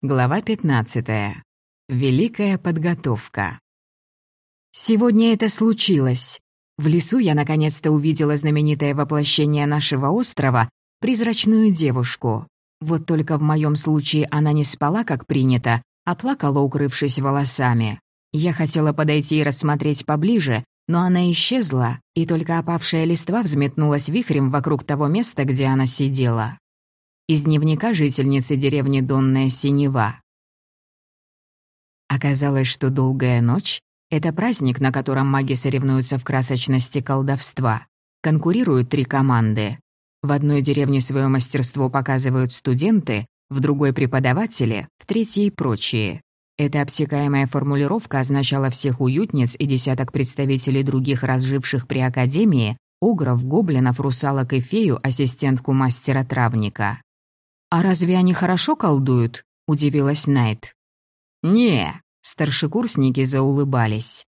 Глава 15. Великая подготовка. Сегодня это случилось. В лесу я наконец-то увидела знаменитое воплощение нашего острова, призрачную девушку. Вот только в моем случае она не спала, как принято, а плакала, укрывшись волосами. Я хотела подойти и рассмотреть поближе, но она исчезла, и только опавшая листва взметнулась вихрем вокруг того места, где она сидела. Из дневника жительницы деревни Донная Синева. Оказалось, что долгая ночь — это праздник, на котором маги соревнуются в красочности колдовства. Конкурируют три команды. В одной деревне свое мастерство показывают студенты, в другой — преподаватели, в третьей — прочие. Эта обтекаемая формулировка означала всех уютниц и десяток представителей других разживших при Академии, огров, гоблинов, русалок и фею, ассистентку мастера-травника. «А разве они хорошо колдуют?» — удивилась Найт. «Не», — старшекурсники заулыбались.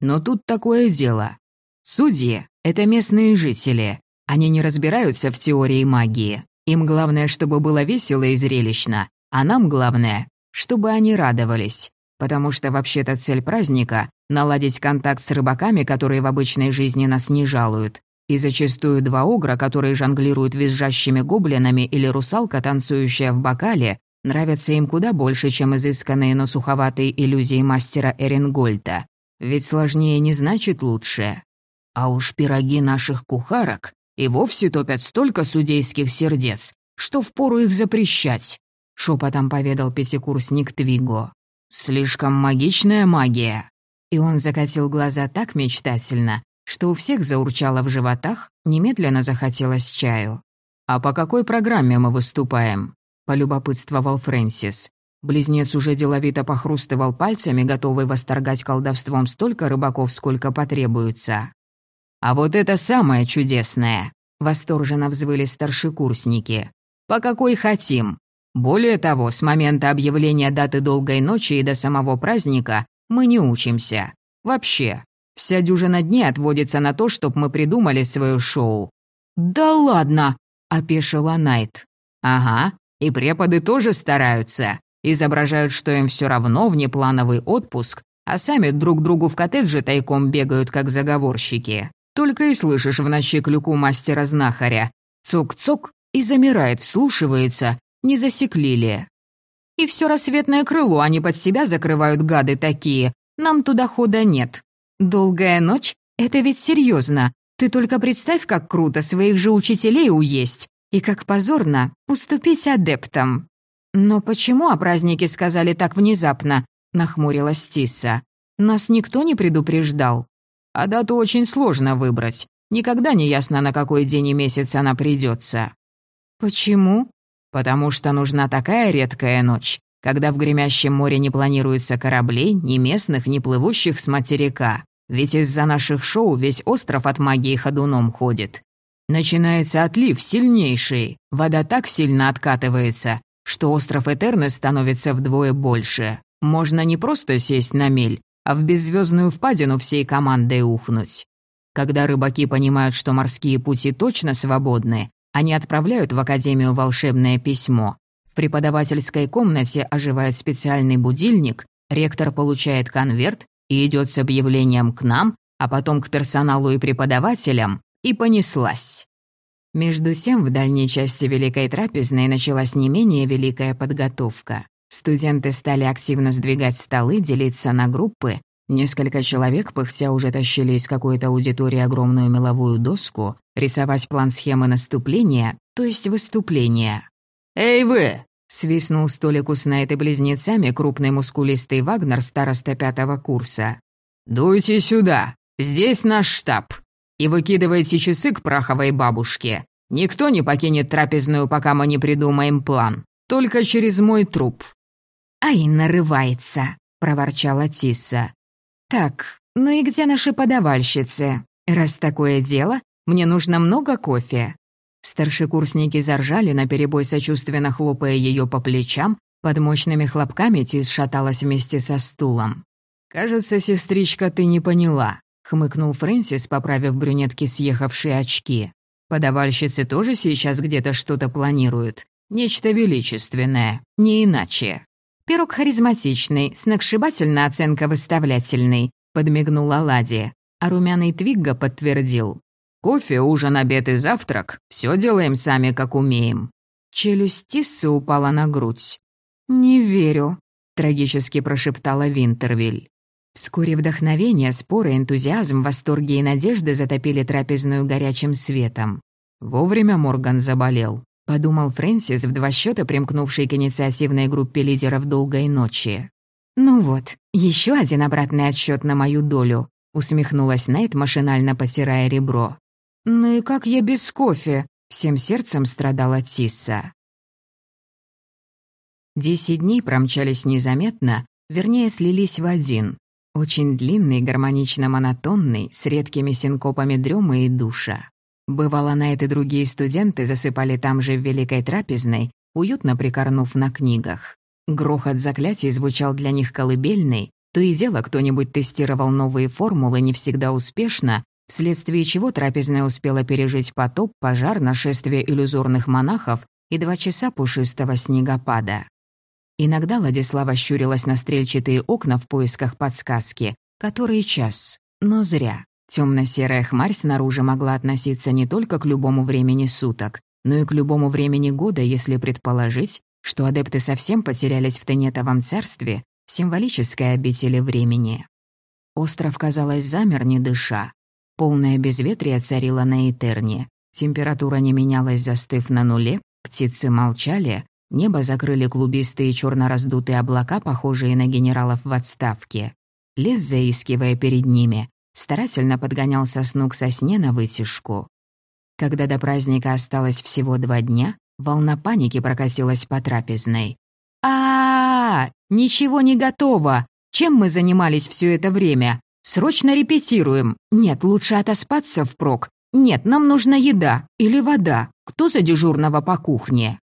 «Но тут такое дело. Судьи — это местные жители. Они не разбираются в теории магии. Им главное, чтобы было весело и зрелищно, а нам главное, чтобы они радовались. Потому что вообще-то цель праздника — наладить контакт с рыбаками, которые в обычной жизни нас не жалуют, и зачастую два огра, которые жонглируют визжащими гоблинами или русалка, танцующая в бокале, нравятся им куда больше, чем изысканные, но суховатые иллюзии мастера Эренгольта. Ведь сложнее не значит лучше. А уж пироги наших кухарок и вовсе топят столько судейских сердец, что впору их запрещать, шепотом поведал пятикурсник Твиго. Слишком магичная магия. И он закатил глаза так мечтательно, что у всех заурчало в животах, немедленно захотелось чаю. «А по какой программе мы выступаем?» — полюбопытствовал Фрэнсис. Близнец уже деловито похрустывал пальцами, готовый восторгать колдовством столько рыбаков, сколько потребуется. «А вот это самое чудесное!» — восторженно взвыли старшекурсники. «По какой хотим? Более того, с момента объявления даты долгой ночи и до самого праздника мы не учимся. Вообще, Вся дюжина дней отводится на то, чтобы мы придумали свое шоу». «Да ладно!» — опешила Найт. «Ага, и преподы тоже стараются. Изображают, что им все равно внеплановый отпуск, а сами друг другу в коттедже тайком бегают, как заговорщики. Только и слышишь в ночи клюку мастера-знахаря. Цок-цок и замирает, вслушивается, не засекли ли. И все рассветное крыло они под себя закрывают, гады такие. Нам туда хода нет. Долгая ночь? Это ведь серьезно. Ты только представь, как круто своих же учителей уесть. И как позорно уступить адептам. Но почему о празднике сказали так внезапно? Нахмурилась Тисса. Нас никто не предупреждал. А дату очень сложно выбрать. Никогда не ясно, на какой день и месяц она придется. Почему? Потому что нужна такая редкая ночь, когда в гремящем море не планируется кораблей, ни местных, ни плывущих с материка. Ведь из-за наших шоу весь остров от магии ходуном ходит. Начинается отлив сильнейший. Вода так сильно откатывается, что остров Этерны становится вдвое больше. Можно не просто сесть на мель, а в беззвездную впадину всей командой ухнуть. Когда рыбаки понимают, что морские пути точно свободны, они отправляют в Академию волшебное письмо. В преподавательской комнате оживает специальный будильник, ректор получает конверт и идет с объявлением к нам, а потом к персоналу и преподавателям, и понеслась. Между тем, в дальней части Великой Трапезной началась не менее великая подготовка. Студенты стали активно сдвигать столы, делиться на группы. Несколько человек, пыхтя, уже тащили из какой-то аудитории огромную меловую доску, рисовать план схемы наступления, то есть выступления. «Эй вы!» — свистнул столику с Найт и близнецами крупный мускулистый Вагнер староста пятого курса. «Дуйте сюда! Здесь наш штаб! И выкидывайте часы к праховой бабушке. Никто не покинет трапезную, пока мы не придумаем план. Только через мой труп». «Ай, нарывается!» — проворчала Тисса. «Так, ну и где наши подавальщицы? Раз такое дело, мне нужно много кофе. Старшекурсники заржали, наперебой сочувственно хлопая ее по плечам, под мощными хлопками Тис шаталась вместе со стулом. «Кажется, сестричка, ты не поняла», — хмыкнул Фрэнсис, поправив брюнетки съехавшие очки. «Подавальщицы тоже сейчас где-то что-то планируют. Нечто величественное, не иначе». Пирог харизматичный, сногсшибательно оценка выставлятельный», — подмигнула Лади. А румяный Твигга подтвердил. «Кофе, ужин, обед и завтрак. Все делаем сами, как умеем». Челюсть Тиссы упала на грудь. «Не верю», — трагически прошептала Винтервиль. Вскоре вдохновение, споры, энтузиазм, восторги и надежды затопили трапезную горячим светом. Вовремя Морган заболел. Подумал Фрэнсис, в два счета примкнувший к инициативной группе лидеров долгой ночи. «Ну вот, еще один обратный отсчет на мою долю», усмехнулась Найт, машинально потирая ребро. «Ну и как я без кофе?» Всем сердцем страдала Тисса. Десять дней промчались незаметно, вернее, слились в один. Очень длинный, гармонично-монотонный, с редкими синкопами дрёмы и душа. Бывало, на это другие студенты засыпали там же в Великой Трапезной, уютно прикорнув на книгах. Грохот заклятий звучал для них колыбельный, то и дело кто-нибудь тестировал новые формулы не всегда успешно, вследствие чего трапезная успела пережить потоп, пожар, нашествие иллюзорных монахов и два часа пушистого снегопада. Иногда Ладислава щурилась на стрельчатые окна в поисках подсказки, который час, но зря. Темно-серая хмарь снаружи могла относиться не только к любому времени суток, но и к любому времени года, если предположить, что адепты совсем потерялись в Тенетовом царстве, символической обители времени. Остров, казалось, замер, не дыша. Полное безветрие царило на Этерне. Температура не менялась, застыв на нуле, птицы молчали, Небо закрыли клубистые черно раздутые облака, похожие на генералов в отставке. Лес, заискивая перед ними, старательно подгонял сосну к сосне на вытяжку. Когда до праздника осталось всего два дня, волна паники прокатилась по трапезной. а, -а, -а Ничего не готово! Чем мы занимались все это время? Срочно репетируем! Нет, лучше отоспаться впрок. Нет, нам нужна еда или вода. Кто за дежурного по кухне?»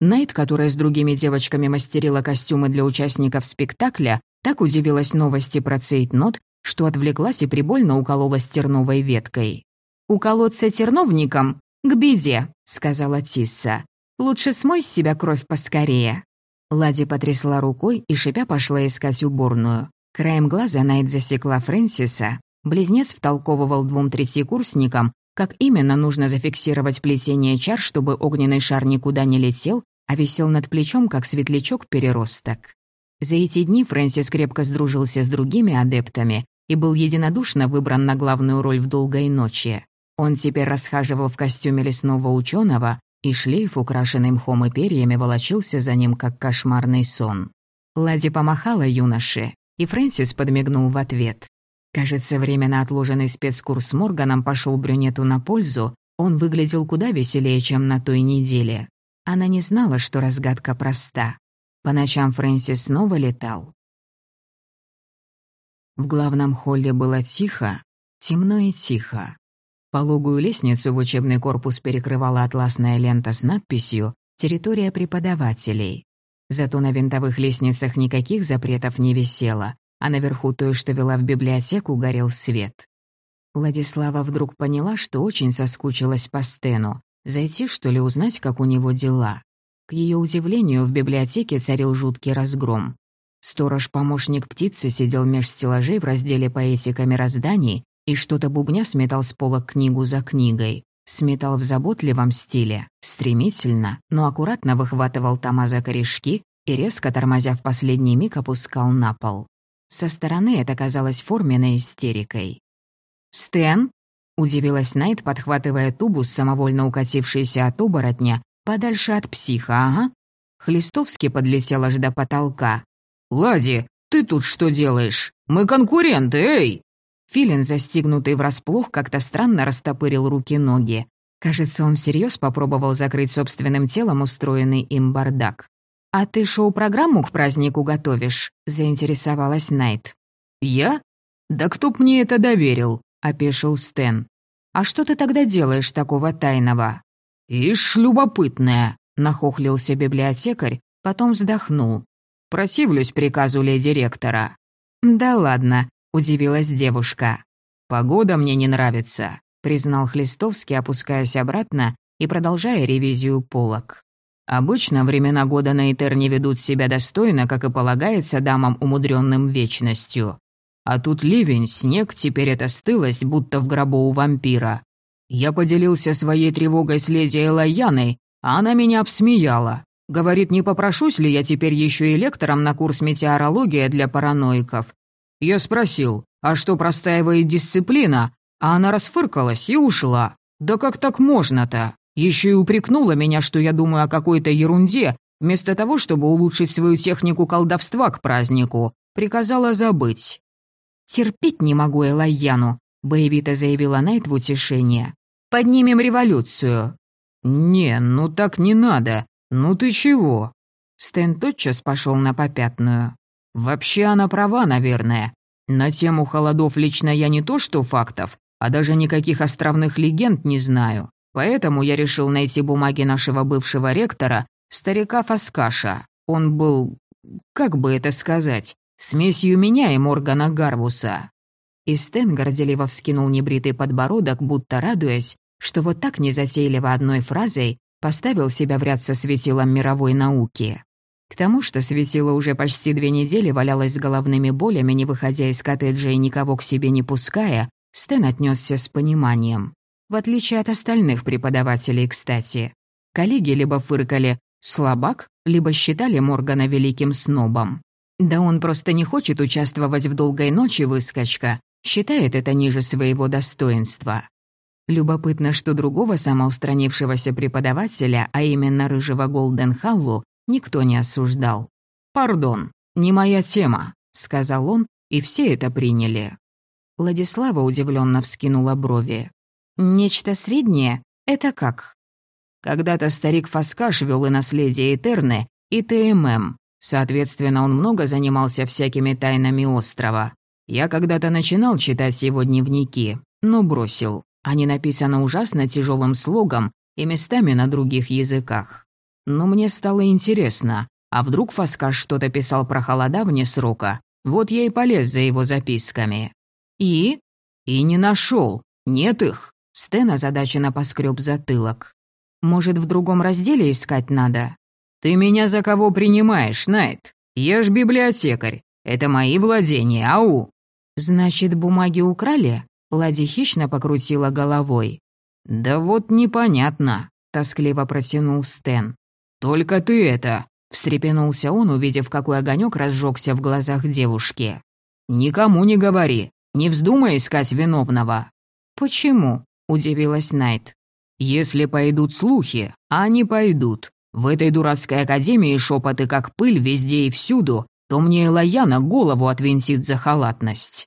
Найт, которая с другими девочками мастерила костюмы для участников спектакля, так удивилась новости про цейтнот, что отвлеклась и прибольно укололась терновой веткой. «Уколоться терновником? К беде», — сказала Тисса. «Лучше смой с себя кровь поскорее». Лади потрясла рукой и шипя пошла искать уборную. Краем глаза Найт засекла Фрэнсиса. Близнец втолковывал двум третьекурсникам, как именно нужно зафиксировать плетение чар, чтобы огненный шар никуда не летел, а висел над плечом, как светлячок-переросток. За эти дни Фрэнсис крепко сдружился с другими адептами и был единодушно выбран на главную роль в «Долгой ночи». Он теперь расхаживал в костюме лесного ученого, и шлейф, украшенный мхом и перьями, волочился за ним, как кошмарный сон. Лади помахала юноше, и Фрэнсис подмигнул в ответ. Кажется, временно отложенный спецкурс с Морганом пошел брюнету на пользу, он выглядел куда веселее, чем на той неделе. Она не знала, что разгадка проста. По ночам Фрэнсис снова летал. В главном холле было тихо, темно и тихо. Пологую лестницу в учебный корпус перекрывала атласная лента с надписью «Территория преподавателей». Зато на винтовых лестницах никаких запретов не висело, а наверху той, что вела в библиотеку, горел свет. Владислава вдруг поняла, что очень соскучилась по Стену, Зайти, что ли, узнать, как у него дела? К ее удивлению, в библиотеке царил жуткий разгром. Сторож-помощник птицы сидел меж стеллажей в разделе «Поэтика мирозданий» и что-то бубня сметал с пола книгу за книгой. Сметал в заботливом стиле, стремительно, но аккуратно выхватывал тома за корешки и, резко тормозя в последний миг, опускал на пол. Со стороны это казалось форменной истерикой. «Стэн?» Удивилась Найт, подхватывая тубус, самовольно укатившийся от оборотня, подальше от психа, ага. Хлистовский подлетел аж до потолка. «Лади, ты тут что делаешь? Мы конкуренты, эй!» Филин, застигнутый врасплох, как-то странно растопырил руки-ноги. Кажется, он всерьез попробовал закрыть собственным телом устроенный им бардак. «А ты шоу-программу к празднику готовишь?» — заинтересовалась Найт. «Я? Да кто б мне это доверил?» — опешил Стэн. «А что ты тогда делаешь такого тайного?» «Ишь, любопытная!» — нахохлился библиотекарь, потом вздохнул. «Просивлюсь приказу леди ректора». «Да ладно», — удивилась девушка. «Погода мне не нравится», — признал Хлистовский, опускаясь обратно и продолжая ревизию полок. Обычно времена года на Этерне ведут себя достойно, как и полагается дамам, умудренным вечностью. А тут ливень, снег, теперь это стылость, будто в гробу у вампира. Я поделился своей тревогой с леди Элайяной, а она меня обсмеяла. Говорит, не попрошусь ли я теперь еще и лектором на курс метеорология для параноиков. Я спросил, а что простаивает дисциплина? А она расфыркалась и ушла. Да как так можно-то? Еще и упрекнула меня, что я думаю о какой-то ерунде, вместо того, чтобы улучшить свою технику колдовства к празднику. Приказала забыть. «Терпеть не могу Элайяну», — боевито заявила Найт в утешение. «Поднимем революцию». «Не, ну так не надо. Ну ты чего?» Стэн тотчас пошел на попятную. «Вообще она права, наверное. На тему холодов лично я не то что фактов, а даже никаких островных легенд не знаю. Поэтому я решил найти бумаги нашего бывшего ректора, старика Фаскаша. Он был, как бы это сказать, смесью меня и Моргана Гарвуса». И Стэн горделиво вскинул небритый подбородок, будто радуясь, что вот так незатейливо одной фразой поставил себя в ряд со светилом мировой науки. К тому, что светило уже почти две недели валялось с головными болями, не выходя из коттеджа и никого к себе не пуская, Стэн отнесся с пониманием. В отличие от остальных преподавателей, кстати. Коллеги либо фыркали «слабак», либо считали Моргана великим снобом. Да он просто не хочет участвовать в долгой ночи, выскочка, считает это ниже своего достоинства. Любопытно, что другого самоустранившегося преподавателя, а именно рыжего Голден Халлу, никто не осуждал. «Пардон, не моя тема», — сказал он, и все это приняли. Владислава удивленно вскинула брови. «Нечто среднее? Это как?» Когда-то старик Фаскаш вел и наследие Этерны, и ТММ. Соответственно, он много занимался всякими тайнами острова. Я когда-то начинал читать его дневники, но бросил. Они написаны ужасно тяжелым слогом и местами на других языках. Но мне стало интересно, а вдруг Фаскаш что-то писал про холода вне срока? Вот я и полез за его записками. И? И не нашел. Нет их. Стэн озадаченно поскреб затылок. Может, в другом разделе искать надо? Ты меня за кого принимаешь, Найт? Я ж библиотекарь. Это мои владения, ау. Значит, бумаги украли? Лади хищно покрутила головой. «Да вот непонятно», — тоскливо протянул Стэн. «Только ты это...» — встрепенулся он, увидев, какой огонек разжегся в глазах девушки. «Никому не говори, не вздумай искать виновного». «Почему?» — удивилась Найт. «Если пойдут слухи, а они пойдут. В этой дурацкой академии шепоты как пыль везде и всюду, то мне Лаяна голову отвинтит за халатность».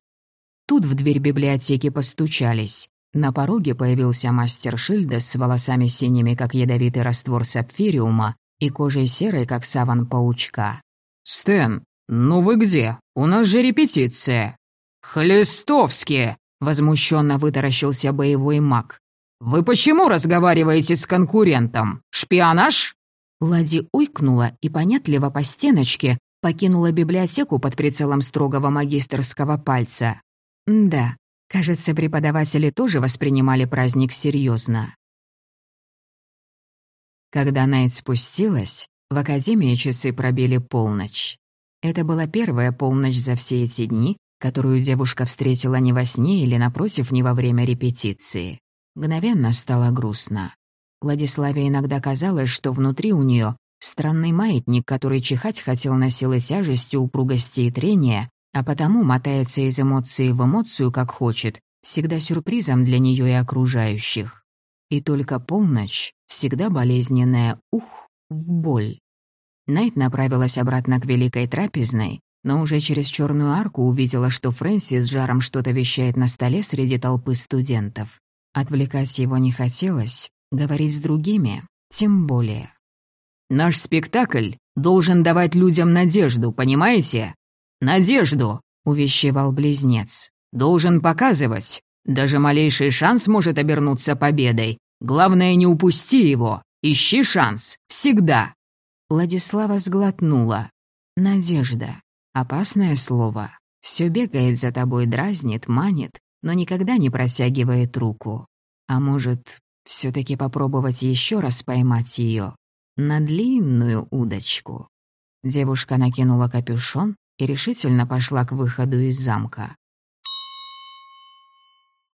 Тут в дверь библиотеки постучались. На пороге появился мастер Шильда с волосами синими, как ядовитый раствор сапфириума, и кожей серой, как саван паучка. «Стэн, ну вы где? У нас же репетиция!» «Хлестовски!» — возмущенно вытаращился боевой маг. «Вы почему разговариваете с конкурентом? Шпионаж?» Лади уйкнула и понятливо по стеночке покинула библиотеку под прицелом строгого магистрского пальца. Да, кажется, преподаватели тоже воспринимали праздник серьезно. Когда Найт спустилась, в академии часы пробили полночь. Это была первая полночь за все эти дни, которую девушка встретила не во сне или, напротив, не во время репетиции. Мгновенно стало грустно. Владиславе иногда казалось, что внутри у нее странный маятник, который чихать хотел на силы тяжести, упругости и трения, а потому мотается из эмоции в эмоцию, как хочет, всегда сюрпризом для нее и окружающих. И только полночь, всегда болезненная «ух» в боль. Найт направилась обратно к Великой Трапезной, но уже через черную арку увидела, что Фрэнси с жаром что-то вещает на столе среди толпы студентов. Отвлекать его не хотелось, говорить с другими тем более. «Наш спектакль должен давать людям надежду, понимаете? «Надежду!» — увещевал близнец. «Должен показывать. Даже малейший шанс может обернуться победой. Главное, не упусти его. Ищи шанс. Всегда!» Владислава сглотнула. «Надежда. Опасное слово. Все бегает за тобой, дразнит, манит, но никогда не протягивает руку. А может, все таки попробовать еще раз поймать ее? на длинную удочку. Девушка накинула капюшон и решительно пошла к выходу из замка.